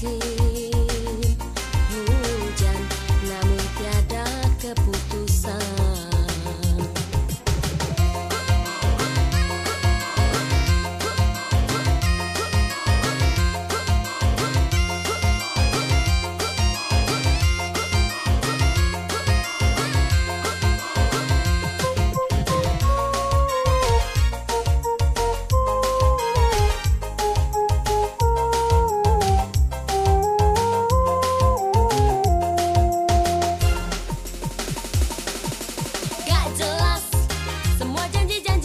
see. 怎么讲起讲？